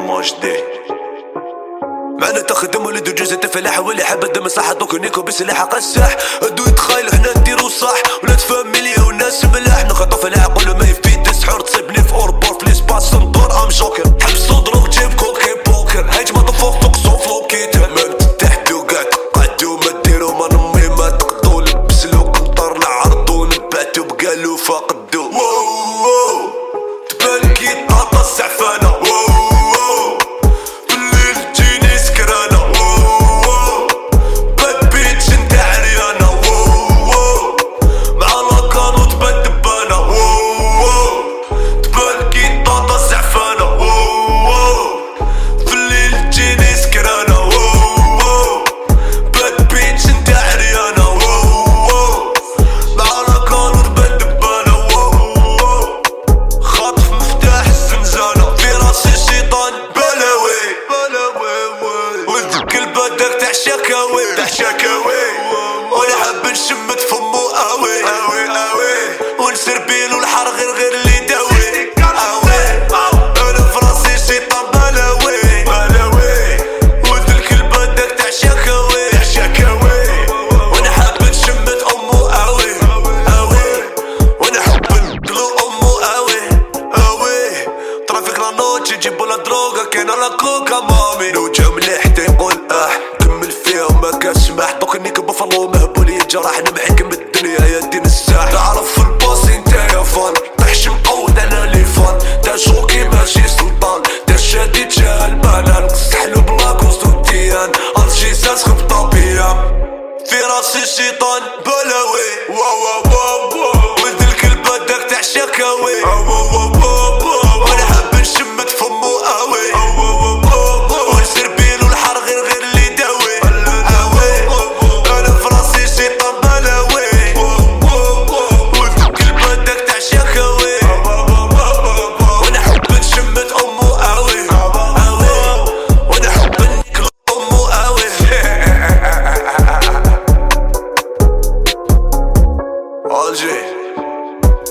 ماش دي معنا تخدم ولد جوز تفلاح واللي حاب الدم صح دوك نيكو بسلاح قساح ادو يتخايل حنا نديرو صح. ولاد فاميليا والناس ملاح. نخطو فلاح شكاوي تاع شكاوي وأنا حاب نشمت فمو قوي. قوي قوي ونسر بيلو الحر غير غير اللي داوي. قوي. أنا في راسي الشيطان بلاوي. بلاوي وذك البدك تاع شكاوي شكاوي وأنا حاب نشمت أمو قوي. قوي وأنا حاب نلغو أمو قوي. قوي. ترافيك لا نوتش يجيبوا لا دروغا كاين لا كوكا مامي. نوجه مهبولي جراح نمحك من الدنيا يا دين الساح تعرف في الباص انت يا فان. طحش مقود أنا لي فان. تا شوكي ماشي سلطان. تا شادي جا البنان سحلو بلاكوست وديان ارجي ساس خبطة بيام. في راسي الشيطان بلاوي واو واو.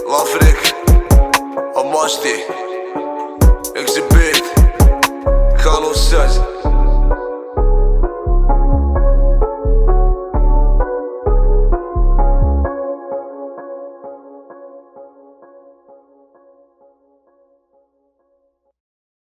L-Afrik, għammaġdi, ekzibit, kanu s-saz.